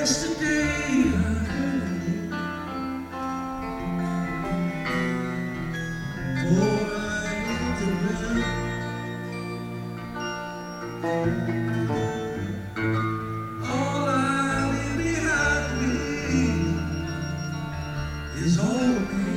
yesterday I I All I leave behind me Is old